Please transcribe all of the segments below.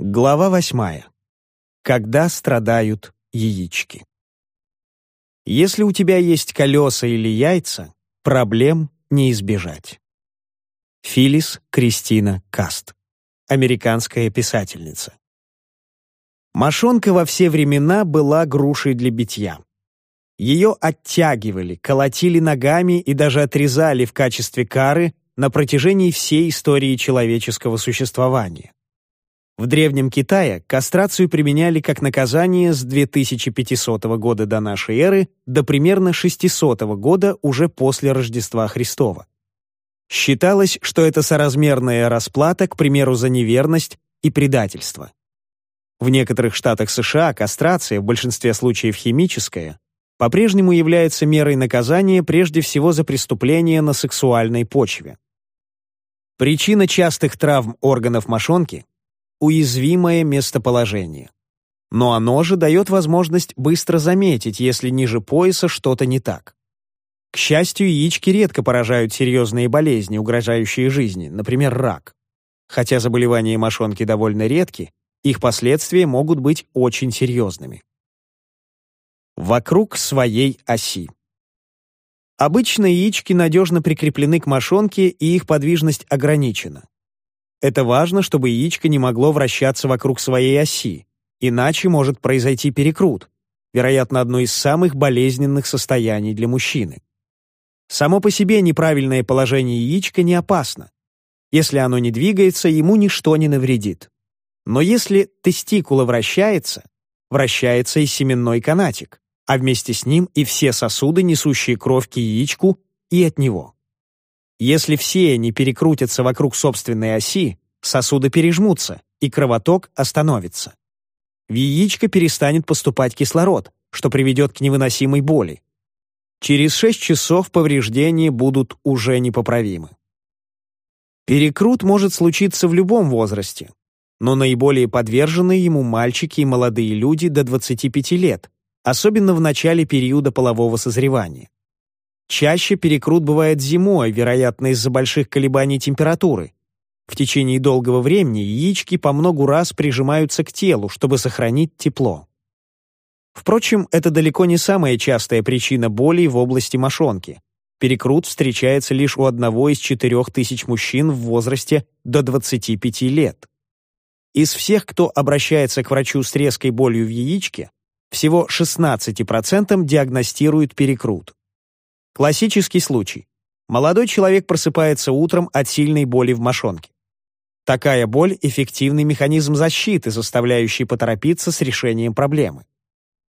Глава восьмая. Когда страдают яички. Если у тебя есть колеса или яйца, проблем не избежать. Филис Кристина Каст. Американская писательница. Мошонка во все времена была грушей для битья. Ее оттягивали, колотили ногами и даже отрезали в качестве кары на протяжении всей истории человеческого существования. В Древнем Китае кастрацию применяли как наказание с 2500 года до нашей эры до примерно 600 года уже после Рождества Христова. Считалось, что это соразмерная расплата, к примеру, за неверность и предательство. В некоторых штатах США кастрация, в большинстве случаев химическая, по-прежнему является мерой наказания прежде всего за преступление на сексуальной почве. Причина частых травм органов мошонки – уязвимое местоположение. Но оно же дает возможность быстро заметить, если ниже пояса что-то не так. К счастью, яички редко поражают серьезные болезни, угрожающие жизни, например, рак. Хотя заболевания мошонки довольно редки, их последствия могут быть очень серьезными вокруг своей оси. Обычно яички надежно прикреплены к мошонке, и их подвижность ограничена. Это важно, чтобы яичко не могло вращаться вокруг своей оси, иначе может произойти перекрут, вероятно, одно из самых болезненных состояний для мужчины. Само по себе неправильное положение яичка не опасно. Если оно не двигается, ему ничто не навредит. Но если тестикула вращается, вращается и семенной канатик а вместе с ним и все сосуды, несущие кровь к яичку и от него. Если все они перекрутятся вокруг собственной оси, сосуды пережмутся, и кровоток остановится. В яичко перестанет поступать кислород, что приведет к невыносимой боли. Через 6 часов повреждения будут уже непоправимы. Перекрут может случиться в любом возрасте, но наиболее подвержены ему мальчики и молодые люди до 25 лет, особенно в начале периода полового созревания. Чаще перекрут бывает зимой, вероятно, из-за больших колебаний температуры. В течение долгого времени яички по многу раз прижимаются к телу, чтобы сохранить тепло. Впрочем, это далеко не самая частая причина боли в области мошонки. Перекрут встречается лишь у одного из четырех тысяч мужчин в возрасте до 25 лет. Из всех, кто обращается к врачу с резкой болью в яичке, всего 16% диагностируют перекрут. Классический случай. Молодой человек просыпается утром от сильной боли в мошонке. Такая боль – эффективный механизм защиты, заставляющий поторопиться с решением проблемы.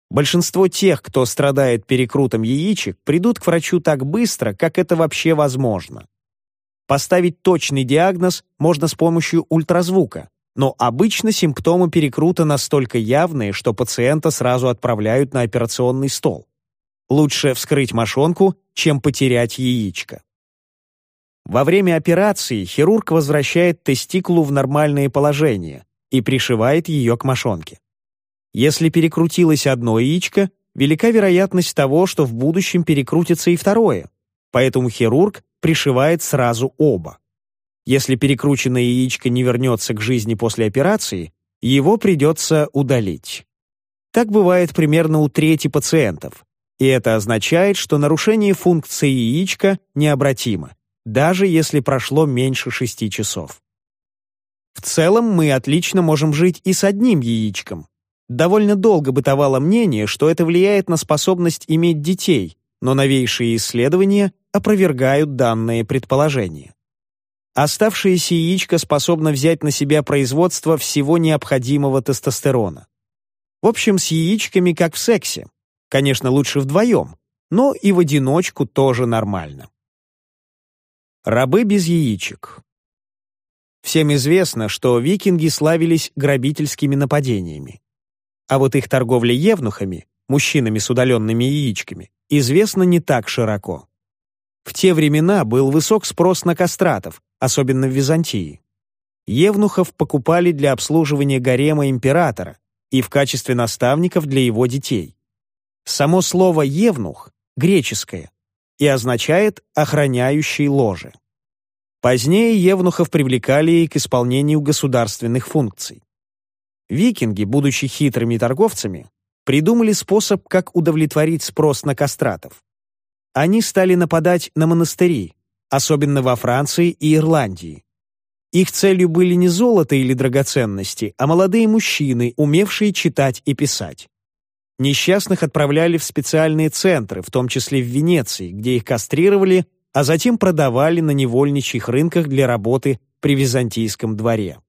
Большинство тех, кто страдает перекрутом яичек, придут к врачу так быстро, как это вообще возможно. Поставить точный диагноз можно с помощью ультразвука, но обычно симптомы перекрута настолько явные, что пациента сразу отправляют на операционный стол. Лучше вскрыть мошонку, чем потерять яичко. Во время операции хирург возвращает тестикулу в нормальное положение и пришивает ее к мошонке. Если перекрутилось одно яичко, велика вероятность того, что в будущем перекрутится и второе, поэтому хирург пришивает сразу оба. Если перекрученное яичко не вернется к жизни после операции, его придется удалить. Так бывает примерно у трети пациентов. И это означает, что нарушение функции яичка необратимо, даже если прошло меньше 6 часов. В целом мы отлично можем жить и с одним яичком. Довольно долго бытовало мнение, что это влияет на способность иметь детей, но новейшие исследования опровергают данное предположение. Оставшееся яичко способно взять на себя производство всего необходимого тестостерона. В общем, с яичками как в сексе. Конечно, лучше вдвоем, но и в одиночку тоже нормально. Рабы без яичек. Всем известно, что викинги славились грабительскими нападениями. А вот их торговля евнухами, мужчинами с удаленными яичками, известна не так широко. В те времена был высок спрос на кастратов, особенно в Византии. Евнухов покупали для обслуживания гарема императора и в качестве наставников для его детей. Само слово «евнух» греческое и означает «охраняющий ложе». Позднее евнухов привлекали и к исполнению государственных функций. Викинги, будучи хитрыми торговцами, придумали способ, как удовлетворить спрос на кастратов. Они стали нападать на монастыри, особенно во Франции и Ирландии. Их целью были не золото или драгоценности, а молодые мужчины, умевшие читать и писать. Несчастных отправляли в специальные центры, в том числе в Венеции, где их кастрировали, а затем продавали на невольничьих рынках для работы при византийском дворе.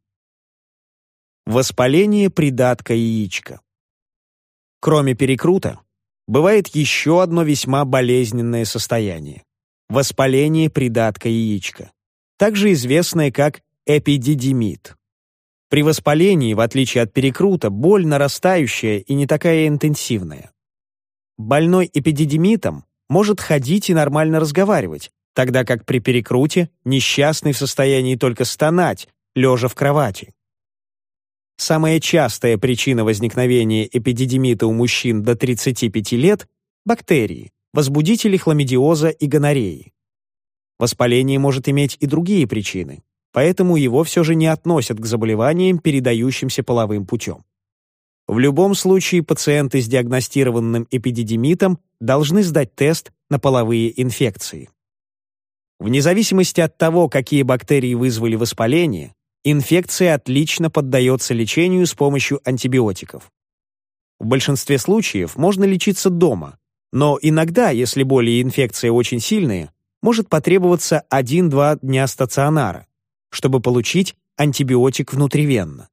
Воспаление придатка яичка. Кроме перекрута, бывает еще одно весьма болезненное состояние – воспаление придатка яичка, также известное как эпидидимит. При воспалении, в отличие от перекрута, боль нарастающая и не такая интенсивная. Больной эпидидимитом может ходить и нормально разговаривать, тогда как при перекруте несчастный в состоянии только стонать, лежа в кровати. Самая частая причина возникновения эпидидимита у мужчин до 35 лет – бактерии, возбудители хламидиоза и гонореи. Воспаление может иметь и другие причины поэтому его все же не относят к заболеваниям, передающимся половым путем. В любом случае пациенты с диагностированным эпидидимитом должны сдать тест на половые инфекции. Вне зависимости от того, какие бактерии вызвали воспаление, инфекция отлично поддается лечению с помощью антибиотиков. В большинстве случаев можно лечиться дома, но иногда, если боли и инфекция очень сильные, может потребоваться 1-2 дня стационара чтобы получить антибиотик внутривенно.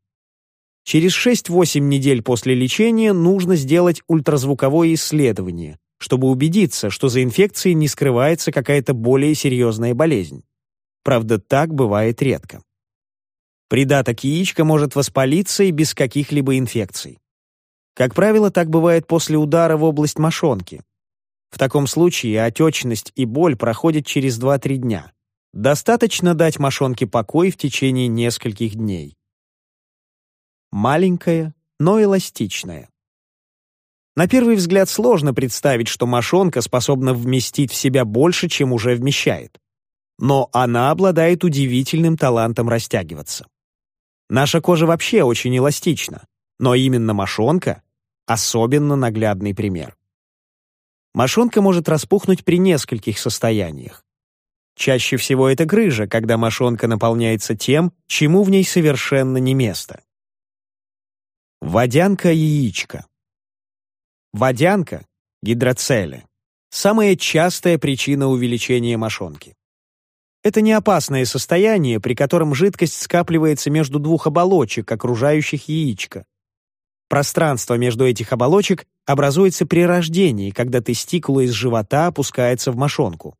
Через 6-8 недель после лечения нужно сделать ультразвуковое исследование, чтобы убедиться, что за инфекцией не скрывается какая-то более серьезная болезнь. Правда, так бывает редко. Придаток яичка может воспалиться и без каких-либо инфекций. Как правило, так бывает после удара в область мошонки. В таком случае отечность и боль проходят через 2-3 дня. Достаточно дать мошонке покой в течение нескольких дней. Маленькая, но эластичная. На первый взгляд сложно представить, что мошонка способна вместить в себя больше, чем уже вмещает. Но она обладает удивительным талантом растягиваться. Наша кожа вообще очень эластична, но именно мошонка — особенно наглядный пример. Мошонка может распухнуть при нескольких состояниях. Чаще всего это грыжа, когда мошонка наполняется тем, чему в ней совершенно не место. Водянка-яичко. Водянка, гидроцели, самая частая причина увеличения мошонки. Это не опасное состояние, при котором жидкость скапливается между двух оболочек, окружающих яичко. Пространство между этих оболочек образуется при рождении, когда тестикула из живота опускается в мошонку.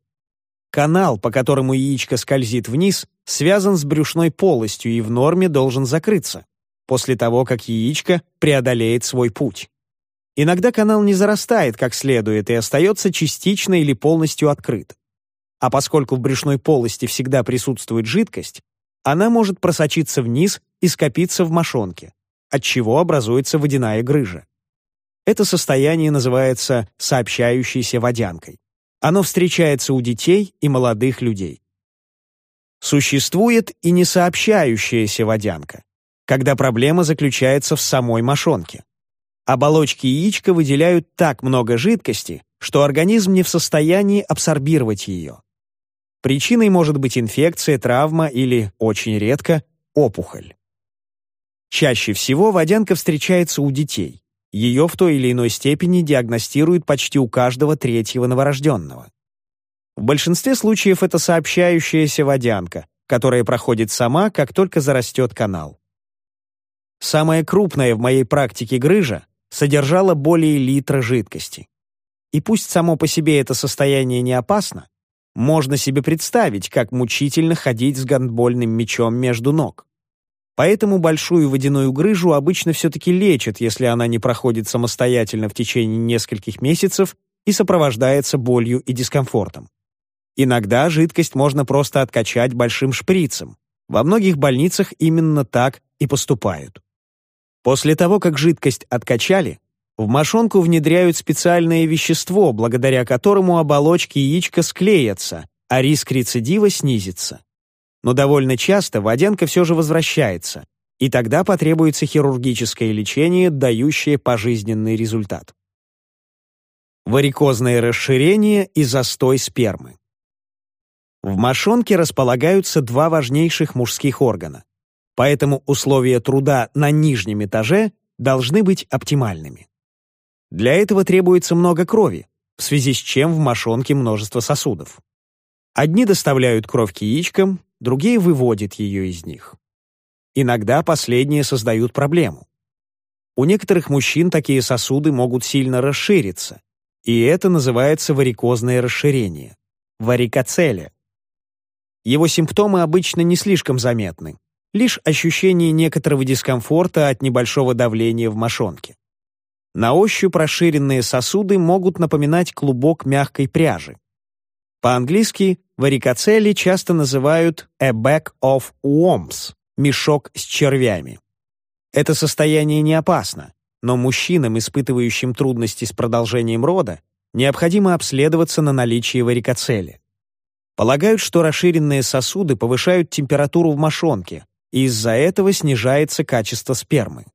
Канал, по которому яичко скользит вниз, связан с брюшной полостью и в норме должен закрыться, после того, как яичко преодолеет свой путь. Иногда канал не зарастает как следует и остается частично или полностью открыт. А поскольку в брюшной полости всегда присутствует жидкость, она может просочиться вниз и скопиться в мошонке, отчего образуется водяная грыжа. Это состояние называется сообщающейся водянкой. Оно встречается у детей и молодых людей. Существует и несообщающаяся водянка, когда проблема заключается в самой мошонке. Оболочки яичка выделяют так много жидкости, что организм не в состоянии абсорбировать ее. Причиной может быть инфекция, травма или, очень редко, опухоль. Чаще всего водянка встречается у детей. Ее в той или иной степени диагностируют почти у каждого третьего новорожденного. В большинстве случаев это сообщающаяся водянка, которая проходит сама, как только зарастет канал. Самая крупная в моей практике грыжа содержала более литра жидкости. И пусть само по себе это состояние не опасно, можно себе представить, как мучительно ходить с гандбольным мячом между ног. Поэтому большую водяную грыжу обычно все-таки лечат, если она не проходит самостоятельно в течение нескольких месяцев и сопровождается болью и дискомфортом. Иногда жидкость можно просто откачать большим шприцем. Во многих больницах именно так и поступают. После того, как жидкость откачали, в мошонку внедряют специальное вещество, благодаря которому оболочки яичка склеятся, а риск рецидива снизится. Но довольно часто водянка все же возвращается, и тогда потребуется хирургическое лечение, дающее пожизненный результат. Варикозное расширение и застой спермы. В мошонке располагаются два важнейших мужских органа, поэтому условия труда на нижнем этаже должны быть оптимальными. Для этого требуется много крови, в связи с чем в мошонке множество сосудов. Одни доставляют кровь к яичкам, другие выводят ее из них. Иногда последние создают проблему. У некоторых мужчин такие сосуды могут сильно расшириться, и это называется варикозное расширение – варикоцелия. Его симптомы обычно не слишком заметны, лишь ощущение некоторого дискомфорта от небольшого давления в мошонке. На ощупь расширенные сосуды могут напоминать клубок мягкой пряжи. По-английски варикоцели часто называют «a bag of worms» — мешок с червями. Это состояние не опасно, но мужчинам, испытывающим трудности с продолжением рода, необходимо обследоваться на наличие варикоцели. Полагают, что расширенные сосуды повышают температуру в мошонке, и из-за этого снижается качество спермы.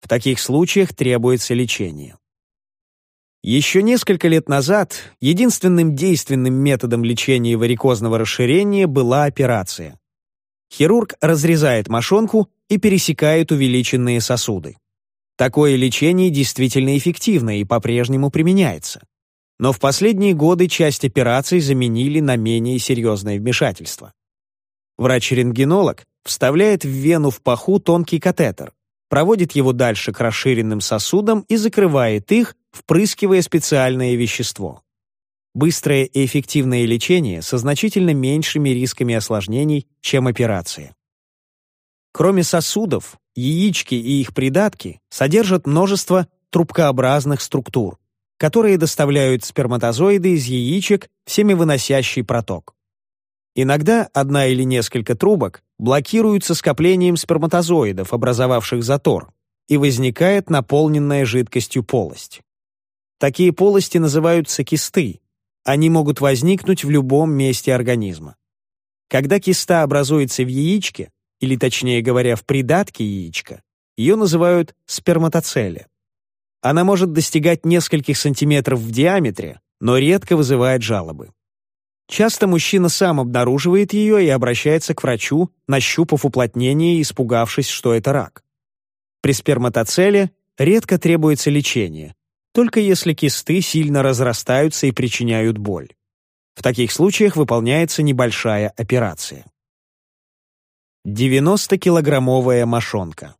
В таких случаях требуется лечение. Еще несколько лет назад единственным действенным методом лечения варикозного расширения была операция. Хирург разрезает мошонку и пересекает увеличенные сосуды. Такое лечение действительно эффективно и по-прежнему применяется. Но в последние годы часть операций заменили на менее серьезное вмешательство. Врач-рентгенолог вставляет в вену в паху тонкий катетер, проводит его дальше к расширенным сосудам и закрывает их, впрыскивая специальное вещество. Быстрое и эффективное лечение со значительно меньшими рисками осложнений, чем операция. Кроме сосудов, яички и их придатки содержат множество трубкообразных структур, которые доставляют сперматозоиды из яичек в семивыносящий проток. Иногда одна или несколько трубок блокируются скоплением сперматозоидов, образовавших затор, и возникает наполненная жидкостью полость. Такие полости называются кисты. Они могут возникнуть в любом месте организма. Когда киста образуется в яичке, или точнее говоря, в придатке яичка, ее называют сперматоцелия. Она может достигать нескольких сантиметров в диаметре, но редко вызывает жалобы. Часто мужчина сам обнаруживает ее и обращается к врачу, нащупав уплотнение и испугавшись, что это рак. При сперматоцеле редко требуется лечение, только если кисты сильно разрастаются и причиняют боль. В таких случаях выполняется небольшая операция. 90-килограммовая мошонка.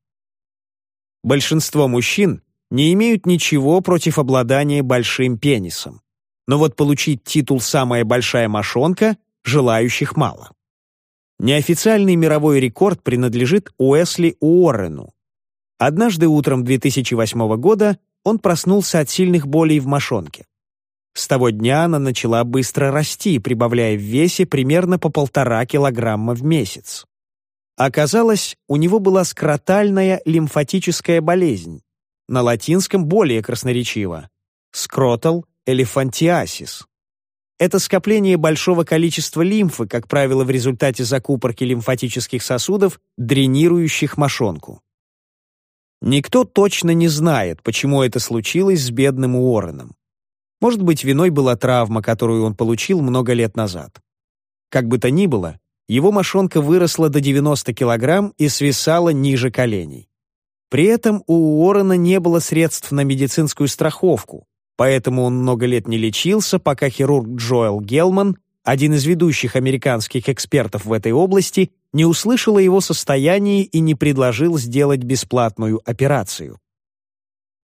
Большинство мужчин не имеют ничего против обладания большим пенисом. Но вот получить титул «самая большая мошонка» желающих мало. Неофициальный мировой рекорд принадлежит Уэсли Уоррену. Однажды утром 2008 года он проснулся от сильных болей в мошонке. С того дня она начала быстро расти, прибавляя в весе примерно по полтора килограмма в месяц. Оказалось, у него была скротальная лимфатическая болезнь, на латинском более красноречиво – скротал элефантиасис. Это скопление большого количества лимфы, как правило, в результате закупорки лимфатических сосудов, дренирующих мошонку. Никто точно не знает, почему это случилось с бедным Уорреном. Может быть, виной была травма, которую он получил много лет назад. Как бы то ни было, его мошонка выросла до 90 килограмм и свисала ниже коленей. При этом у Уоррена не было средств на медицинскую страховку, поэтому он много лет не лечился, пока хирург Джоэл Гелман, один из ведущих американских экспертов в этой области, не услышал о его состоянии и не предложил сделать бесплатную операцию.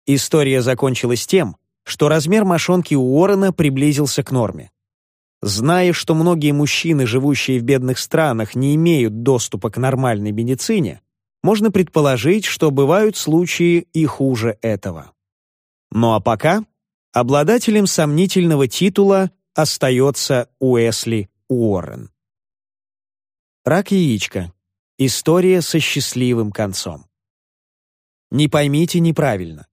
История закончилась тем, что размер мошонки Уоррена приблизился к норме. Зная, что многие мужчины, живущие в бедных странах, не имеют доступа к нормальной медицине, можно предположить, что бывают случаи и хуже этого. Ну а пока обладателем сомнительного титула остается Уэсли Уоррен. Рак яичка. История со счастливым концом. Не поймите неправильно.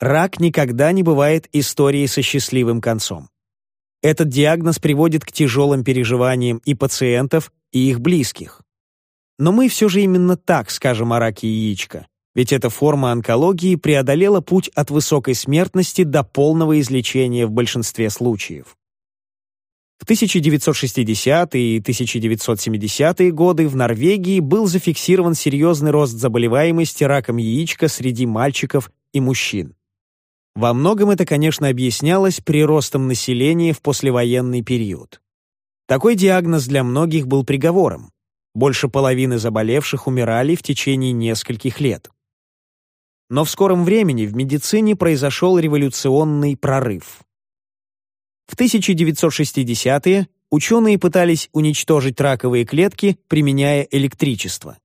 Рак никогда не бывает историей со счастливым концом. Этот диагноз приводит к тяжелым переживаниям и пациентов, и их близких. Но мы все же именно так скажем о раке яичка, ведь эта форма онкологии преодолела путь от высокой смертности до полного излечения в большинстве случаев. В 1960-е и 1970-е годы в Норвегии был зафиксирован серьезный рост заболеваемости раком яичка среди мальчиков и мужчин. Во многом это, конечно, объяснялось приростом населения в послевоенный период. Такой диагноз для многих был приговором. Больше половины заболевших умирали в течение нескольких лет. Но в скором времени в медицине произошел революционный прорыв. В 1960-е ученые пытались уничтожить раковые клетки, применяя электричество.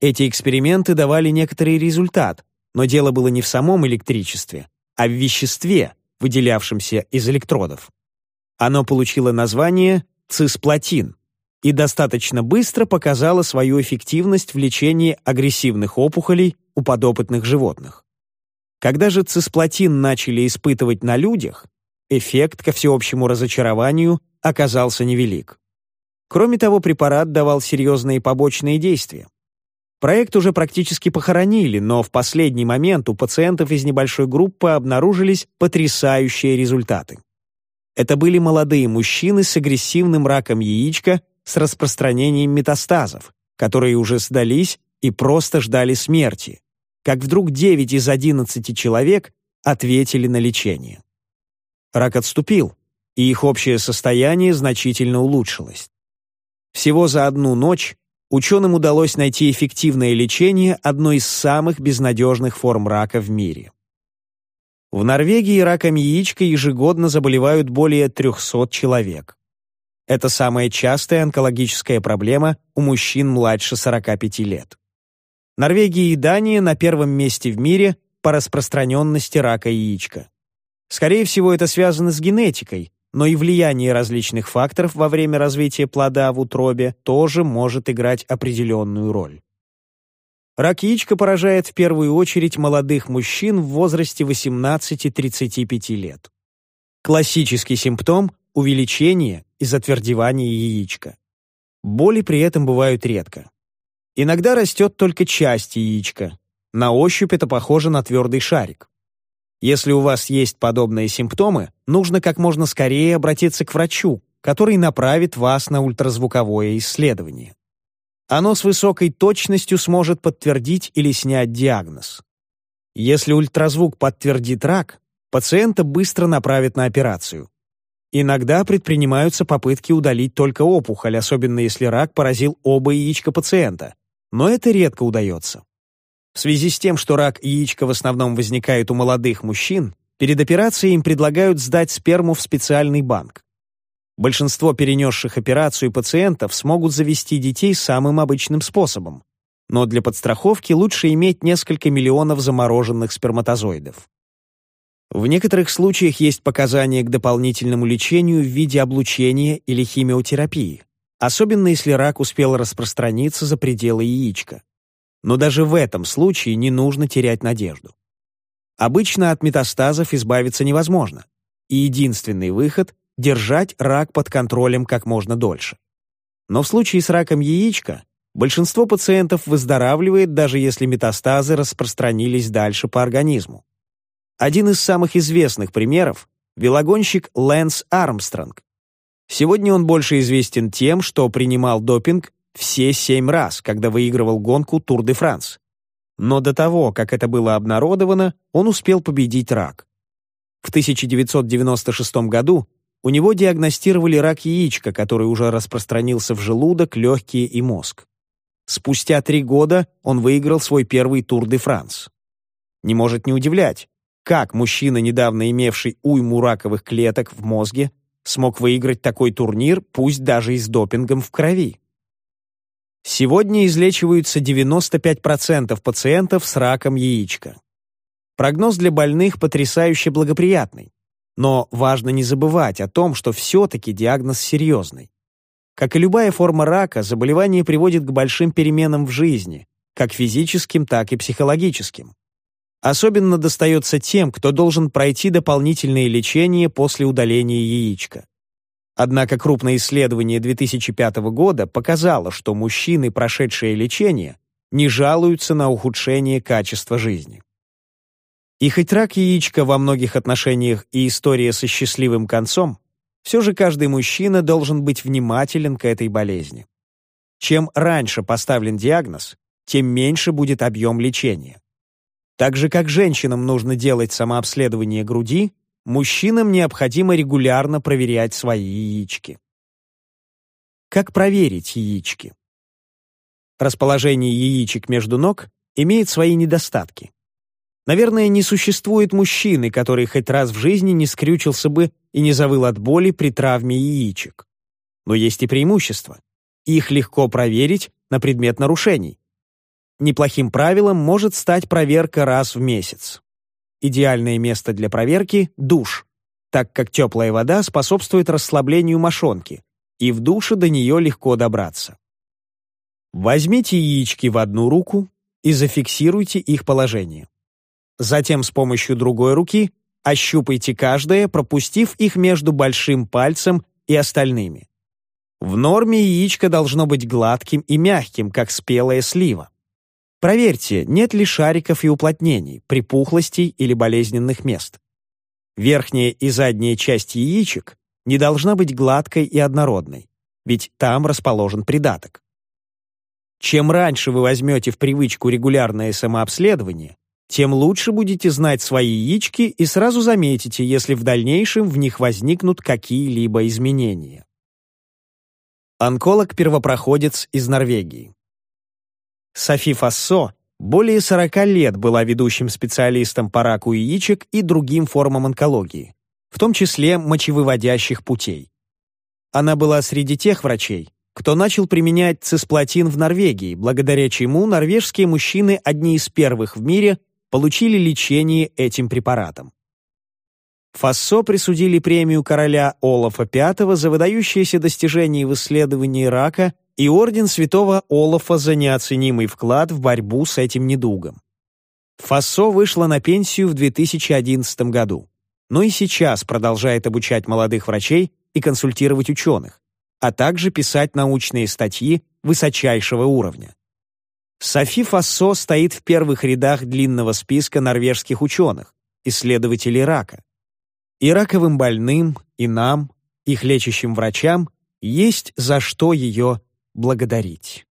Эти эксперименты давали некоторый результат, но дело было не в самом электричестве, а в веществе, выделявшемся из электродов. Оно получило название цисплатин и достаточно быстро показало свою эффективность в лечении агрессивных опухолей у подопытных животных. Когда же цисплатин начали испытывать на людях, эффект, ко всеобщему разочарованию, оказался невелик. Кроме того, препарат давал серьезные побочные действия. Проект уже практически похоронили, но в последний момент у пациентов из небольшой группы обнаружились потрясающие результаты. Это были молодые мужчины с агрессивным раком яичка с распространением метастазов, которые уже сдались и просто ждали смерти, как вдруг 9 из 11 человек ответили на лечение. Рак отступил, и их общее состояние значительно улучшилось. Всего за одну ночь ученым удалось найти эффективное лечение одной из самых безнадежных форм рака в мире. В Норвегии раком яичка ежегодно заболевают более 300 человек. Это самая частая онкологическая проблема у мужчин младше 45 лет. Норвегия и Дания на первом месте в мире по распространенности рака яичка. Скорее всего, это связано с генетикой, но и влияние различных факторов во время развития плода в утробе тоже может играть определенную роль. Рак яичка поражает в первую очередь молодых мужчин в возрасте 18-35 лет. Классический симптом – увеличение и затвердевание яичка. Боли при этом бывают редко. Иногда растет только часть яичка. На ощупь это похоже на твердый шарик. Если у вас есть подобные симптомы, нужно как можно скорее обратиться к врачу, который направит вас на ультразвуковое исследование. Оно с высокой точностью сможет подтвердить или снять диагноз. Если ультразвук подтвердит рак, пациента быстро направят на операцию. Иногда предпринимаются попытки удалить только опухоль, особенно если рак поразил оба яичка пациента, но это редко удается. В связи с тем, что рак яичка в основном возникает у молодых мужчин, перед операцией им предлагают сдать сперму в специальный банк. Большинство перенесших операцию пациентов смогут завести детей самым обычным способом, но для подстраховки лучше иметь несколько миллионов замороженных сперматозоидов. В некоторых случаях есть показания к дополнительному лечению в виде облучения или химиотерапии, особенно если рак успел распространиться за пределы яичка. Но даже в этом случае не нужно терять надежду. Обычно от метастазов избавиться невозможно, и единственный выход – держать рак под контролем как можно дольше. Но в случае с раком яичка большинство пациентов выздоравливает, даже если метастазы распространились дальше по организму. Один из самых известных примеров – велогонщик Лэнс Армстронг. Сегодня он больше известен тем, что принимал допинг все семь раз, когда выигрывал гонку Тур-де-Франс. Но до того, как это было обнародовано, он успел победить рак. В 1996 году у него диагностировали рак яичка, который уже распространился в желудок, легкие и мозг. Спустя три года он выиграл свой первый Тур-де-Франс. Не может не удивлять, как мужчина, недавно имевший уйму раковых клеток в мозге, смог выиграть такой турнир, пусть даже и с допингом в крови. Сегодня излечиваются 95% пациентов с раком яичка. Прогноз для больных потрясающе благоприятный. Но важно не забывать о том, что все-таки диагноз серьезный. Как и любая форма рака, заболевание приводит к большим переменам в жизни, как физическим, так и психологическим. Особенно достается тем, кто должен пройти дополнительное лечение после удаления яичка. Однако крупное исследование 2005 года показало, что мужчины, прошедшие лечение, не жалуются на ухудшение качества жизни. И хоть рак яичка во многих отношениях и история со счастливым концом, все же каждый мужчина должен быть внимателен к этой болезни. Чем раньше поставлен диагноз, тем меньше будет объем лечения. Так же, как женщинам нужно делать самообследование груди, мужчинам необходимо регулярно проверять свои яички. Как проверить яички? Расположение яичек между ног имеет свои недостатки. Наверное, не существует мужчины, который хоть раз в жизни не скрючился бы и не завыл от боли при травме яичек. Но есть и преимущества. Их легко проверить на предмет нарушений. Неплохим правилом может стать проверка раз в месяц. Идеальное место для проверки – душ, так как теплая вода способствует расслаблению мошонки, и в душе до нее легко добраться. Возьмите яички в одну руку и зафиксируйте их положение. Затем с помощью другой руки ощупайте каждое, пропустив их между большим пальцем и остальными. В норме яичко должно быть гладким и мягким, как спелая слива. Проверьте, нет ли шариков и уплотнений, припухлостей или болезненных мест. Верхняя и задняя часть яичек не должна быть гладкой и однородной, ведь там расположен придаток. Чем раньше вы возьмете в привычку регулярное самообследование, тем лучше будете знать свои яички и сразу заметите, если в дальнейшем в них возникнут какие-либо изменения. Онколог-первопроходец из Норвегии. Софи Фассо более 40 лет была ведущим специалистом по раку яичек и другим формам онкологии, в том числе мочевыводящих путей. Она была среди тех врачей, кто начал применять цисплатин в Норвегии, благодаря чему норвежские мужчины одни из первых в мире получили лечение этим препаратом. Фассо присудили премию короля Олафа V за выдающиеся достижения в исследовании рака и орден святого Олафа за неоценимый вклад в борьбу с этим недугом. Фассо вышла на пенсию в 2011 году, но и сейчас продолжает обучать молодых врачей и консультировать ученых, а также писать научные статьи высочайшего уровня. Софи Фассо стоит в первых рядах длинного списка норвежских ученых, исследователей рака. И раковым больным, и нам, их лечащим врачам, есть за что ее благодарить.